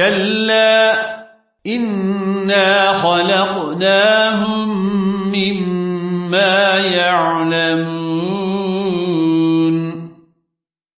كلا إنا خلقناهم مما يعلمون